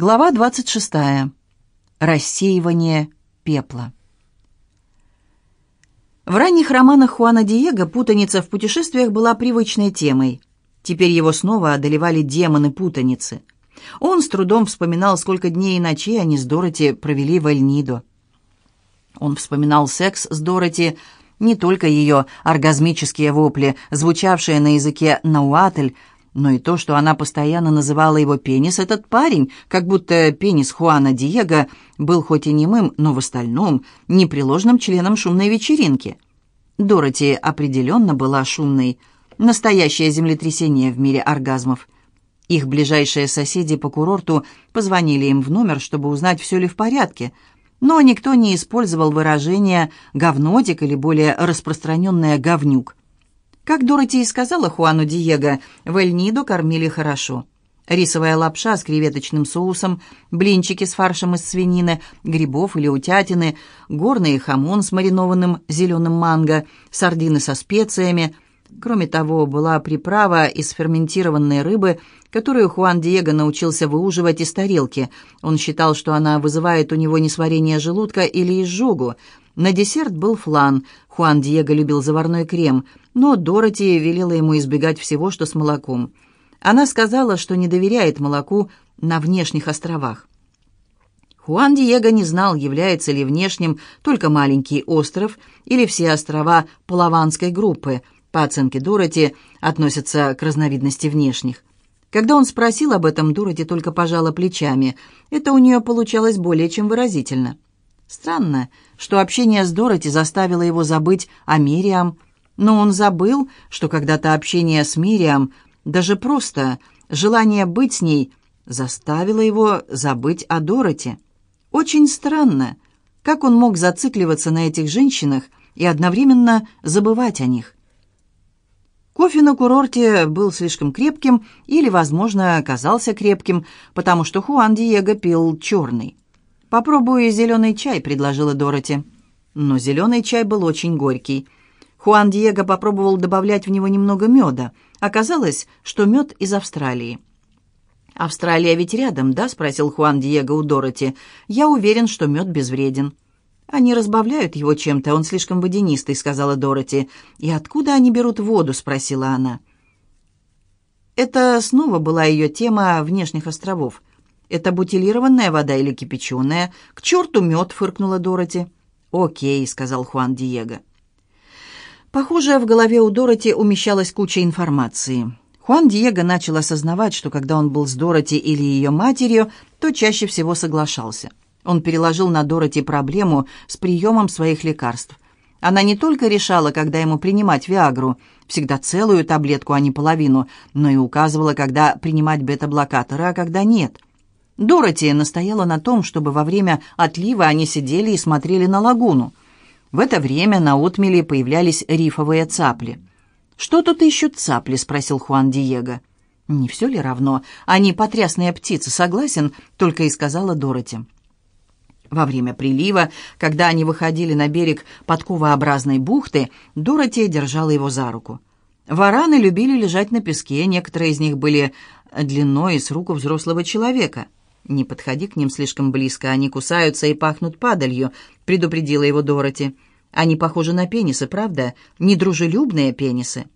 Глава 26. Рассеивание пепла. В ранних романах Хуана Диего путаница в путешествиях была привычной темой. Теперь его снова одолевали демоны путаницы. Он с трудом вспоминал, сколько дней и ночей они с Дороти провели в Эльнидо. Он вспоминал секс с Дороти, не только ее оргазмические вопли, звучавшие на языке науатль, но и то, что она постоянно называла его пенис, этот парень, как будто пенис Хуана Диего был хоть и немым, но в остальном непреложным членом шумной вечеринки. Дороти определенно была шумной. Настоящее землетрясение в мире оргазмов. Их ближайшие соседи по курорту позвонили им в номер, чтобы узнать, все ли в порядке, но никто не использовал выражение «говнотик» или более распространенное «говнюк». Как Дороти и сказала Хуану Диего, в Эль-Нидо кормили хорошо. Рисовая лапша с креветочным соусом, блинчики с фаршем из свинины, грибов или утятины, горный хамон с маринованным зеленым манго, сардины со специями. Кроме того, была приправа из ферментированной рыбы, которую Хуан Диего научился выуживать из тарелки. Он считал, что она вызывает у него несварение желудка или изжогу. На десерт был флан. Хуан Диего любил заварной крем – но Дороти велела ему избегать всего, что с молоком. Она сказала, что не доверяет молоку на внешних островах. Хуан Диего не знал, является ли внешним только маленький остров или все острова Палаванской группы, по оценке Дороти, относятся к разновидности внешних. Когда он спросил об этом, Дороти только пожала плечами. Это у нее получалось более чем выразительно. Странно, что общение с Дороти заставило его забыть о Мириам, но он забыл, что когда-то общение с Мириам, даже просто желание быть с ней, заставило его забыть о Дороти. Очень странно, как он мог зацикливаться на этих женщинах и одновременно забывать о них. Кофе на курорте был слишком крепким или, возможно, оказался крепким, потому что Хуан Диего пил черный. «Попробуй зеленый чай», — предложила Дороти. Но зеленый чай был очень горький — Хуан Диего попробовал добавлять в него немного меда. Оказалось, что мед из Австралии. «Австралия ведь рядом, да?» — спросил Хуан Диего у Дороти. «Я уверен, что мед безвреден». «Они разбавляют его чем-то, он слишком водянистый», — сказала Дороти. «И откуда они берут воду?» — спросила она. Это снова была ее тема внешних островов. «Это бутилированная вода или кипяченая?» «К черту мед!» — фыркнула Дороти. «Окей», — сказал Хуан Диего. Похоже, в голове у Дороти умещалась куча информации. Хуан Диего начал осознавать, что когда он был с Дороти или ее матерью, то чаще всего соглашался. Он переложил на Дороти проблему с приемом своих лекарств. Она не только решала, когда ему принимать Виагру, всегда целую таблетку, а не половину, но и указывала, когда принимать бета-блокаторы, а когда нет. Дороти настояла на том, чтобы во время отлива они сидели и смотрели на лагуну – в это время на отмеле появлялись рифовые цапли. «Что тут ищут цапли?» — спросил Хуан Диего. «Не все ли равно? Они потрясные птицы, согласен?» — только и сказала Дороти. Во время прилива, когда они выходили на берег подковообразной бухты, Дороти держала его за руку. Вараны любили лежать на песке, некоторые из них были длиной с руку взрослого человека — «Не подходи к ним слишком близко, они кусаются и пахнут падалью», — предупредила его Дороти. «Они похожи на пенисы, правда? Недружелюбные пенисы».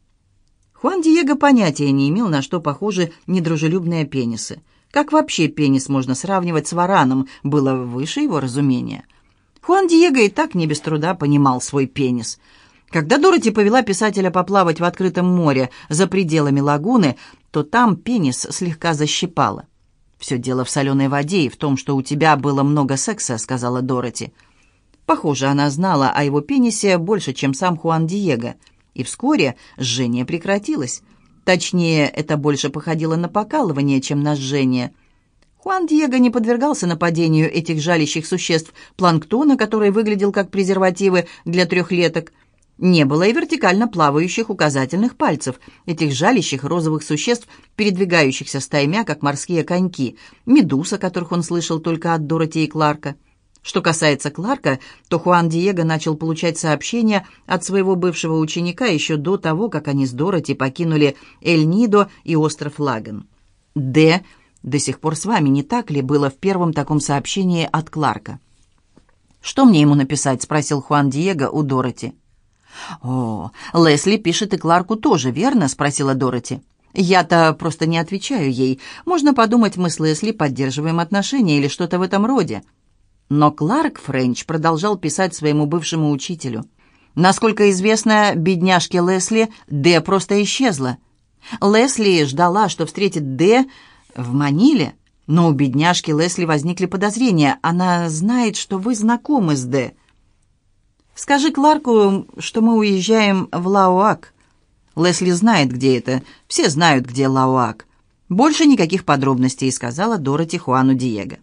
Хуан Диего понятия не имел, на что похожи недружелюбные пенисы. Как вообще пенис можно сравнивать с вараном, было выше его разумения. Хуан Диего и так не без труда понимал свой пенис. Когда Дороти повела писателя поплавать в открытом море за пределами лагуны, то там пенис слегка защипало. «Все дело в соленой воде и в том, что у тебя было много секса», — сказала Дороти. Похоже, она знала о его пенисе больше, чем сам Хуан Диего. И вскоре жжение прекратилось. Точнее, это больше походило на покалывание, чем на жжение. Хуан Диего не подвергался нападению этих жалящих существ планктона, который выглядел как презервативы для трехлеток. Не было и вертикально плавающих указательных пальцев, этих жалящих розовых существ, передвигающихся стаймя, как морские коньки, медуз, о которых он слышал только от Дороти и Кларка. Что касается Кларка, то Хуан Диего начал получать сообщения от своего бывшего ученика еще до того, как они с Дороти покинули Эль-Нидо и остров Лаген. Д до сих пор с вами, не так ли?» было в первом таком сообщении от Кларка. «Что мне ему написать?» — спросил Хуан Диего у Дороти. «О, Лесли пишет и Кларку тоже, верно?» — спросила Дороти. «Я-то просто не отвечаю ей. Можно подумать, мы с Лесли поддерживаем отношения или что-то в этом роде». Но Кларк Френч продолжал писать своему бывшему учителю. Насколько известно, бедняжке Лесли Д просто исчезла. Лесли ждала, что встретит Д в Маниле, но у бедняжки Лесли возникли подозрения. Она знает, что вы знакомы с Д. Скажи Кларку, что мы уезжаем в Лауак. Лесли знает, где это. Все знают, где Лауак. Больше никаких подробностей, сказала Дороти Хуану Диего.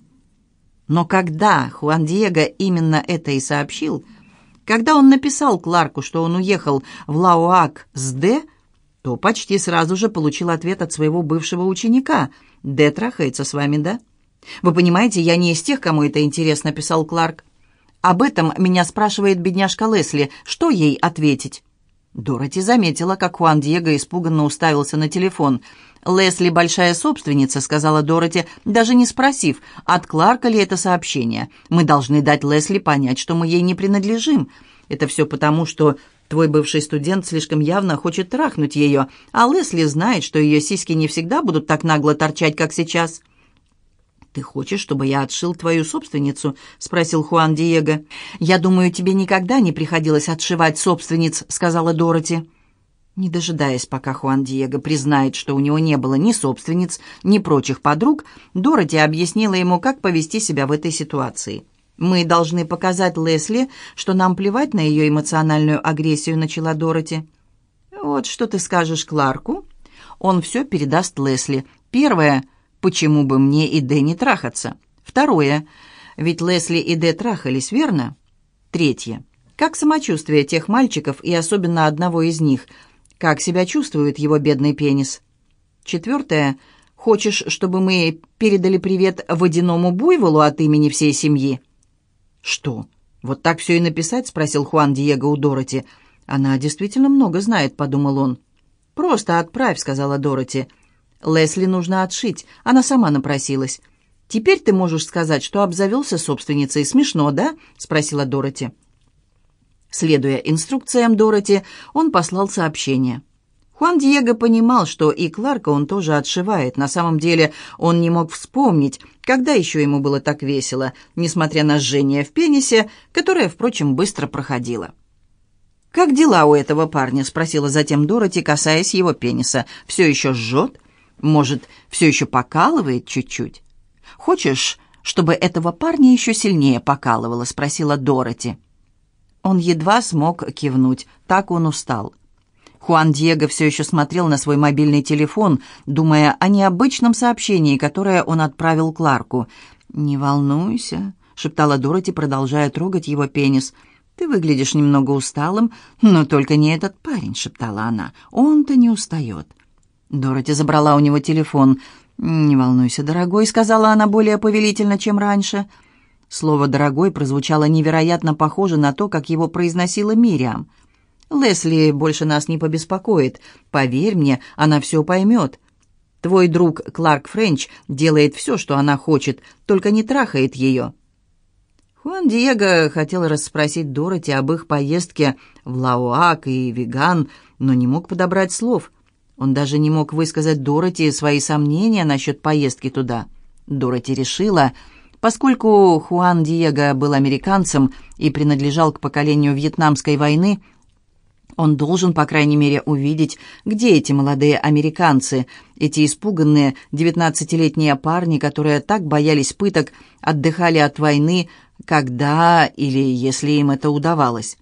Но когда Хуан Диего именно это и сообщил, когда он написал Кларку, что он уехал в Лауак с Д, то почти сразу же получил ответ от своего бывшего ученика. «Д трахается с вами, да?» «Вы понимаете, я не из тех, кому это интересно», — писал Кларк. «Об этом меня спрашивает бедняжка Лесли. Что ей ответить?» Дороти заметила, как Хуан Диего испуганно уставился на телефон — «Лесли большая собственница», — сказала Дороти, даже не спросив, от Кларка ли это сообщение. «Мы должны дать Лесли понять, что мы ей не принадлежим. Это все потому, что твой бывший студент слишком явно хочет трахнуть ее, а Лесли знает, что ее сиськи не всегда будут так нагло торчать, как сейчас». «Ты хочешь, чтобы я отшил твою собственницу?» — спросил Хуан Диего. «Я думаю, тебе никогда не приходилось отшивать собственниц», — сказала Дороти. Не дожидаясь, пока Хуан Диего признает, что у него не было ни собственниц, ни прочих подруг, Дороти объяснила ему, как повести себя в этой ситуации. «Мы должны показать Лесли, что нам плевать на ее эмоциональную агрессию», — начала Дороти. «Вот что ты скажешь Кларку?» Он все передаст Лесли. Первое — почему бы мне и Дэ не трахаться? Второе — ведь Лесли и Дэ трахались, верно? Третье — как самочувствие тех мальчиков и особенно одного из них — как себя чувствует его бедный пенис. Четвертое. Хочешь, чтобы мы передали привет водяному буйволу от имени всей семьи? Что? Вот так все и написать? Спросил Хуан Диего у Дороти. Она действительно много знает, подумал он. Просто отправь, сказала Дороти. Лесли нужно отшить, она сама напросилась. «Теперь ты можешь сказать, что обзавелся собственницей. Смешно, да?» — спросила Дороти. Следуя инструкциям Дороти, он послал сообщение. Хуан Диего понимал, что и Кларка он тоже отшивает. На самом деле он не мог вспомнить, когда еще ему было так весело, несмотря на жжение в пенисе, которое, впрочем, быстро проходило. «Как дела у этого парня?» — спросила затем Дороти, касаясь его пениса. «Все еще жжет? Может, все еще покалывает чуть-чуть?» «Хочешь, чтобы этого парня еще сильнее покалывало?» — спросила Дороти. Он едва смог кивнуть, так он устал. Хуан Диего все еще смотрел на свой мобильный телефон, думая о необычном сообщении, которое он отправил Кларку. «Не волнуйся», — шептала Дороти, продолжая трогать его пенис. «Ты выглядишь немного усталым, но только не этот парень», — шептала она. «Он-то не устает». Дороти забрала у него телефон. «Не волнуйся, дорогой», — сказала она более повелительно, чем раньше. Слово «дорогой» прозвучало невероятно похоже на то, как его произносила Мириам. «Лесли больше нас не побеспокоит. Поверь мне, она все поймет. Твой друг Кларк Френч делает все, что она хочет, только не трахает ее». Хуан Диего хотел расспросить Дороти об их поездке в Лауак и Веган, но не мог подобрать слов. Он даже не мог высказать Дороти свои сомнения насчет поездки туда. Дороти решила, Поскольку Хуан Диего был американцем и принадлежал к поколению Вьетнамской войны, он должен, по крайней мере, увидеть, где эти молодые американцы, эти испуганные девятнадцатилетние парни, которые так боялись пыток, отдыхали от войны, когда или если им это удавалось.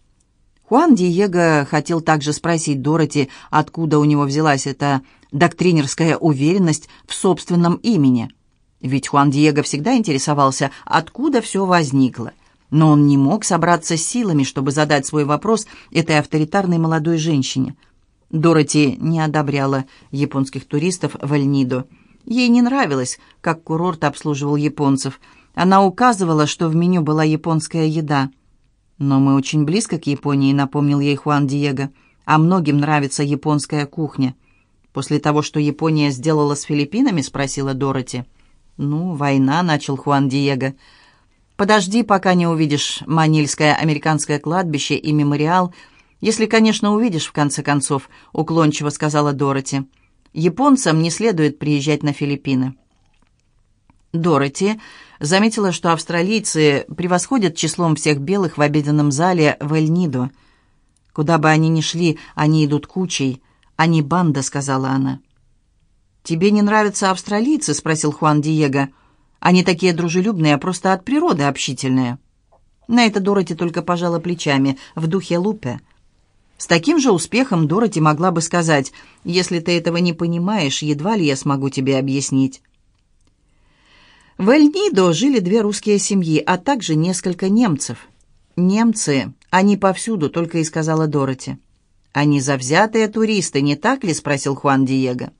Хуан Диего хотел также спросить Дороти, откуда у него взялась эта доктринерская уверенность в собственном имени – ведь Хуан Диего всегда интересовался, откуда все возникло. Но он не мог собраться с силами, чтобы задать свой вопрос этой авторитарной молодой женщине. Дороти не одобряла японских туристов в Эльнидо. Ей не нравилось, как курорт обслуживал японцев. Она указывала, что в меню была японская еда. «Но мы очень близко к Японии», — напомнил ей Хуан Диего. «А многим нравится японская кухня». «После того, что Япония сделала с Филиппинами?» — спросила Дороти. «Ну, война», — начал Хуан Диего. «Подожди, пока не увидишь Манильское американское кладбище и мемориал, если, конечно, увидишь, в конце концов», — уклончиво сказала Дороти. «Японцам не следует приезжать на Филиппины». Дороти заметила, что австралийцы превосходят числом всех белых в обеденном зале в Эль-Нидо. «Куда бы они ни шли, они идут кучей. Они банда», — сказала она. «Тебе не нравятся австралийцы?» — спросил Хуан Диего. «Они такие дружелюбные, а просто от природы общительные». На это Дороти только пожала плечами, в духе Лупе. С таким же успехом Дороти могла бы сказать, «Если ты этого не понимаешь, едва ли я смогу тебе объяснить». В Эль-Нидо жили две русские семьи, а также несколько немцев. «Немцы, они повсюду», — только и сказала Дороти. «Они завзятые туристы, не так ли?» — спросил Хуан Диего.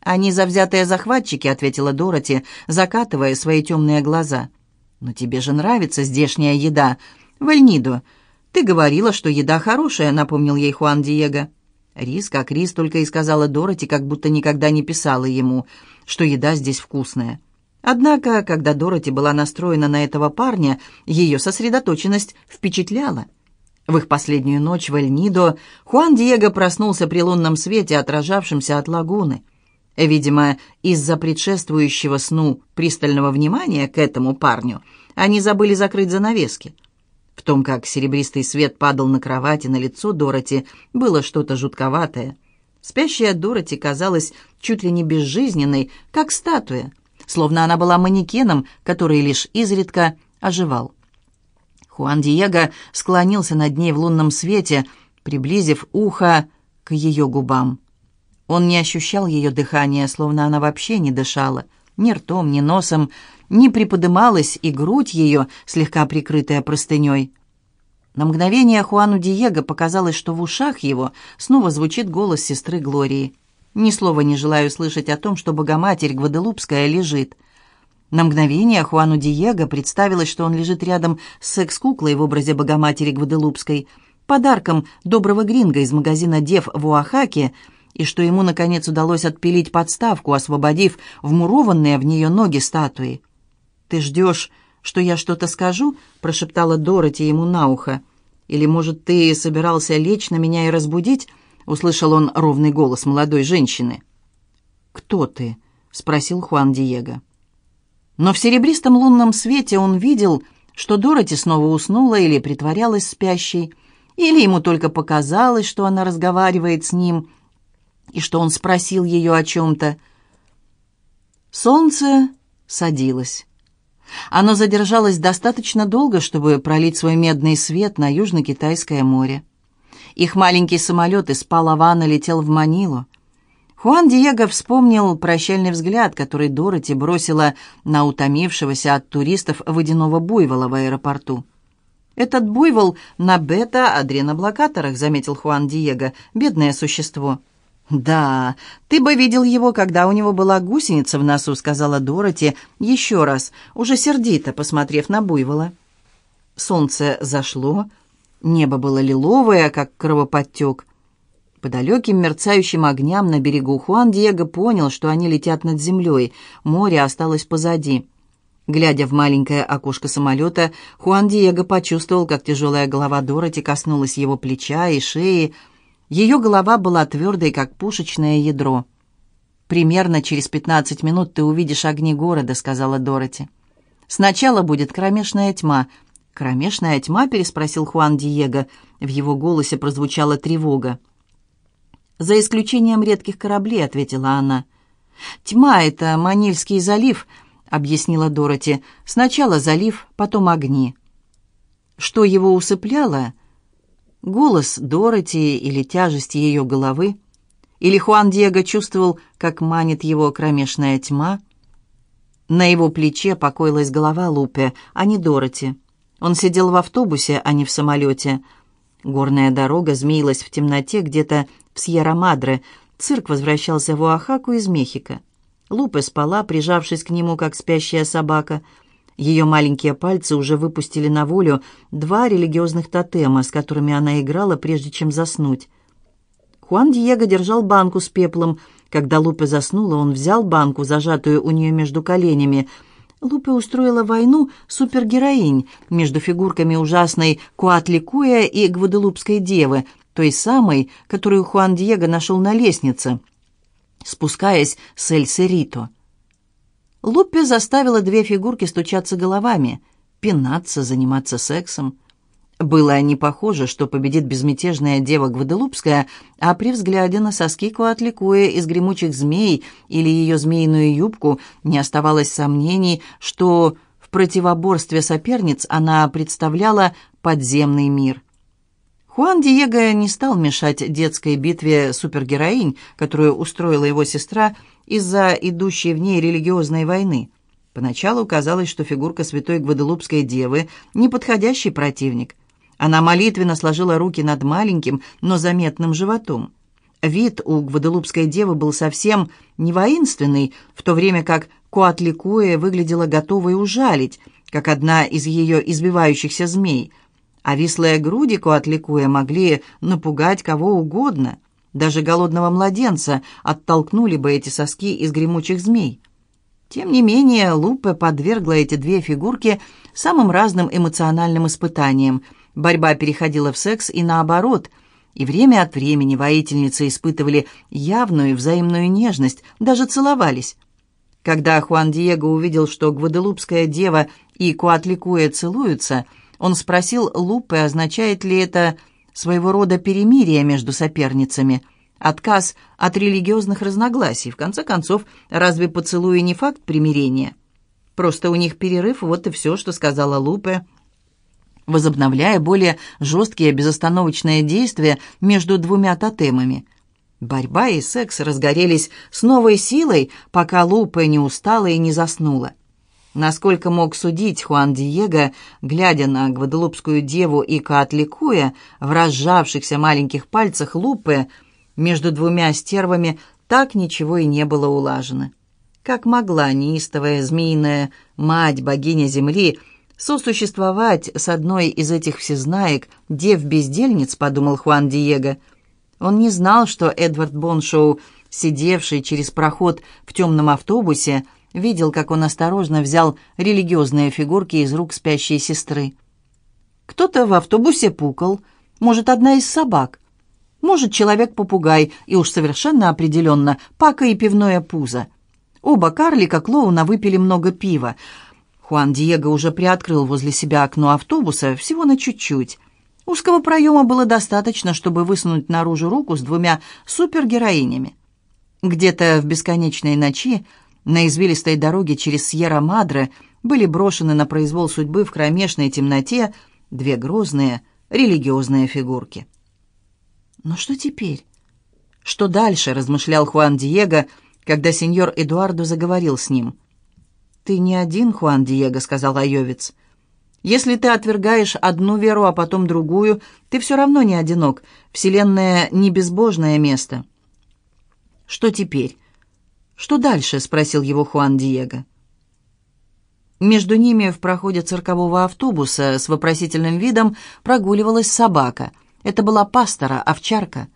«Они завзятые захватчики», — ответила Дороти, закатывая свои темные глаза. «Но тебе же нравится здешняя еда. Вальнидо, ты говорила, что еда хорошая», — напомнил ей Хуан Диего. Рис как рис, только и сказала Дороти, как будто никогда не писала ему, что еда здесь вкусная. Однако, когда Дороти была настроена на этого парня, ее сосредоточенность впечатляла. В их последнюю ночь в Эль-Нидо Хуан Диего проснулся при лунном свете, отражавшемся от лагуны. Видимо, из-за предшествующего сну пристального внимания к этому парню они забыли закрыть занавески. В том, как серебристый свет падал на кровати на лицо Дороти, было что-то жутковатое. Спящая Дороти казалась чуть ли не безжизненной, как статуя, словно она была манекеном, который лишь изредка оживал. Хуан Диего склонился над ней в лунном свете, приблизив ухо к ее губам. Он не ощущал ее дыхания, словно она вообще не дышала, ни ртом, ни носом, не приподымалась и грудь ее, слегка прикрытая простыней. На мгновение Хуану Диего показалось, что в ушах его снова звучит голос сестры Глории. Ни слова не желаю слышать о том, что Богоматерь Гваделупская лежит. На мгновение Хуану Диего представилось, что он лежит рядом с секс-куклой в образе Богоматери Гваделупской, подарком доброго гринга из магазина «Дев» в Уахаке, и что ему, наконец, удалось отпилить подставку, освободив вмурованные в нее ноги статуи. «Ты ждешь, что я что-то скажу?» — прошептала Дороти ему на ухо. «Или, может, ты собирался лечь на меня и разбудить?» — услышал он ровный голос молодой женщины. «Кто ты?» — спросил Хуан Диего. Но в серебристом лунном свете он видел, что Дороти снова уснула или притворялась спящей, или ему только показалось, что она разговаривает с ним — и что он спросил ее о чем-то. Солнце садилось. Оно задержалось достаточно долго, чтобы пролить свой медный свет на Южно-Китайское море. Их маленький самолет из Палавана летел в Манилу. Хуан Диего вспомнил прощальный взгляд, который Дороти бросила на утомившегося от туристов водяного буйвола в аэропорту. «Этот буйвол на бета-адреноблокаторах», — заметил Хуан Диего, — «бедное существо». «Да, ты бы видел его, когда у него была гусеница в носу», — сказала Дороти еще раз, уже сердито посмотрев на буйвола. Солнце зашло, небо было лиловое, как кровоподтек. По далеким мерцающим огням на берегу Хуан Диего понял, что они летят над землей, море осталось позади. Глядя в маленькое окошко самолета, Хуан Диего почувствовал, как тяжелая голова Дороти коснулась его плеча и шеи, ее голова была твердой, как пушечное ядро. «Примерно через пятнадцать минут ты увидишь огни города», — сказала Дороти. «Сначала будет кромешная тьма». «Кромешная тьма?» — переспросил Хуан Диего. В его голосе прозвучала тревога. «За исключением редких кораблей», — ответила она. «Тьма — это Манильский залив», — объяснила Дороти. «Сначала залив, потом огни». Что его усыпляло, Голос Дороти или тяжесть ее головы? Или Хуан Диего чувствовал, как манит его кромешная тьма? На его плече покоилась голова Лупе, а не Дороти. Он сидел в автобусе, а не в самолете. Горная дорога змеилась в темноте где-то в Сьерра-Мадре. Цирк возвращался в Оахаку из Мехико. Лупе спала, прижавшись к нему, как спящая собака — ее маленькие пальцы уже выпустили на волю два религиозных тотема, с которыми она играла, прежде чем заснуть. Хуан Диего держал банку с пеплом, Когда Лупе заснула, он взял банку, зажатую у нее между коленями. Лупе устроила войну супергероинь между фигурками ужасной Куатликуя и Гваделупской девы, той самой, которую Хуан Диего нашел на лестнице, спускаясь с Эль-Серито. Лупе заставила две фигурки стучаться головами, пинаться, заниматься сексом. Было не похоже, что победит безмятежная дева Гваделупская, а при взгляде на соски Куатликуя из гремучих змей или ее змеиную юбку не оставалось сомнений, что в противоборстве соперниц она представляла подземный мир. Хуан Диего не стал мешать детской битве супергероинь, которую устроила его сестра из-за идущей в ней религиозной войны. Поначалу казалось, что фигурка святой Гваделупской девы – неподходящий противник. Она молитвенно сложила руки над маленьким, но заметным животом. Вид у Гваделупской девы был совсем не воинственный, в то время как Куатликуэ выглядела готовой ужалить, как одна из ее избивающихся змей. А вислые груди Куатликуэ могли напугать кого угодно. Даже голодного младенца оттолкнули бы эти соски из гремучих змей. Тем не менее, Лупе подвергла эти две фигурки самым разным эмоциональным испытаниям – Борьба переходила в секс и наоборот, и время от времени воительницы испытывали явную взаимную нежность, даже целовались. Когда Хуан Диего увидел, что Гваделупская дева и Куатликуя целуются, он спросил Лупе, означает ли это своего рода перемирие между соперницами, отказ от религиозных разногласий. В конце концов, разве поцелуи не факт примирения? Просто у них перерыв, вот и все, что сказала Лупе возобновляя более жесткие безостановочные действия между двумя тотемами. Борьба и секс разгорелись с новой силой, пока Лупе не устала и не заснула. Насколько мог судить Хуан Диего, глядя на гваделупскую деву и Каатликуя, в разжавшихся маленьких пальцах Лупе, между двумя стервами так ничего и не было улажено. Как могла неистовая змеиная мать, богиня земли, Сосуществовать с одной из этих всезнаек, дев-бездельниц, подумал Хуан Диего. Он не знал, что Эдвард Боншоу, сидевший через проход в темном автобусе, видел, как он осторожно взял религиозные фигурки из рук спящей сестры. Кто-то в автобусе пукал, может, одна из собак, может, человек-попугай, и уж совершенно определенно пака и пивное пузо. Оба карлика-клоуна выпили много пива, Хуан Диего уже приоткрыл возле себя окно автобуса всего на чуть-чуть. Узкого проема было достаточно, чтобы высунуть наружу руку с двумя супергероинями. Где-то в бесконечной ночи на извилистой дороге через Сьерра-Мадре были брошены на произвол судьбы в кромешной темноте две грозные религиозные фигурки. «Но что теперь? Что дальше?» — размышлял Хуан Диего, когда сеньор Эдуардо заговорил с ним — «Ты не один, Хуан Диего», — сказал Айовец. «Если ты отвергаешь одну веру, а потом другую, ты все равно не одинок. Вселенная — не безбожное место». «Что теперь?» «Что дальше?» — спросил его Хуан Диего. Между ними в проходе циркового автобуса с вопросительным видом прогуливалась собака. Это была пастора, овчарка.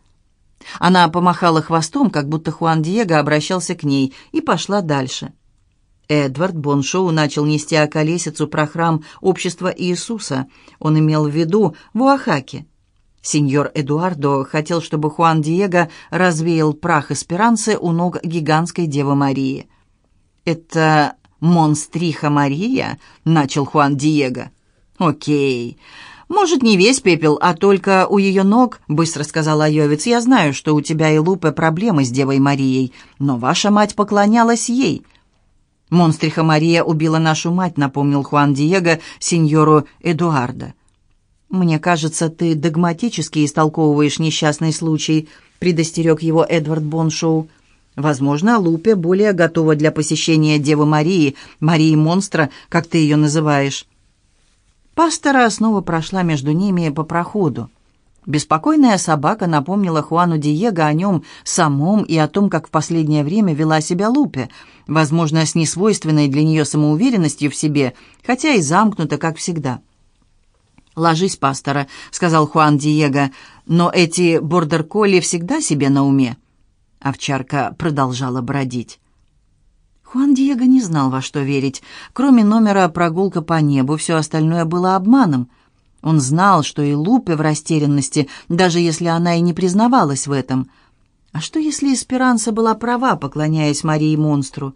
Она помахала хвостом, как будто Хуан Диего обращался к ней, и пошла дальше. Эдвард Боншоу начал нести околесицу про храм общества Иисуса. Он имел в виду в Уахаке. Сеньор Эдуардо хотел, чтобы Хуан Диего развеял прах эсперанцы у ног гигантской Девы Марии. «Это монстриха Мария?» — начал Хуан Диего. «Окей. Может, не весь пепел, а только у ее ног», — быстро сказал Айовец. «Я знаю, что у тебя и Лупе проблемы с Девой Марией, но ваша мать поклонялась ей». «Монстриха Мария убила нашу мать», — напомнил Хуан Диего сеньору Эдуардо. «Мне кажется, ты догматически истолковываешь несчастный случай», — предостерег его Эдвард Боншоу. «Возможно, Лупе более готова для посещения Девы Марии, Марии-монстра, как ты ее называешь». Пастора снова прошла между ними по проходу. Беспокойная собака напомнила Хуану Диего о нем самом и о том, как в последнее время вела себя Лупе, возможно, с несвойственной для нее самоуверенностью в себе, хотя и замкнута, как всегда. «Ложись, пастора», — сказал Хуан Диего, — «но эти бордер-колли всегда себе на уме». Овчарка продолжала бродить. Хуан Диего не знал, во что верить. Кроме номера «Прогулка по небу», все остальное было обманом. Он знал, что и Лупе в растерянности, даже если она и не признавалась в этом. А что, если Эсперанса была права, поклоняясь Марии-монстру?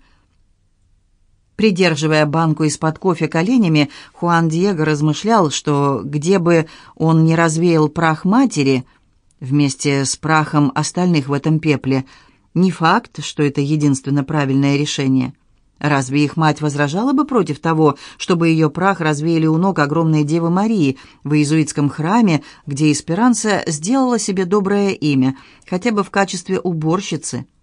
Придерживая банку из-под кофе коленями, Хуан Диего размышлял, что где бы он ни развеял прах матери, вместе с прахом остальных в этом пепле – не факт, что это единственно правильное решение. Разве их мать возражала бы против того, чтобы ее прах развеяли у ног огромной Девы Марии в иезуитском храме, где Эсперанца сделала себе доброе имя, хотя бы в качестве уборщицы –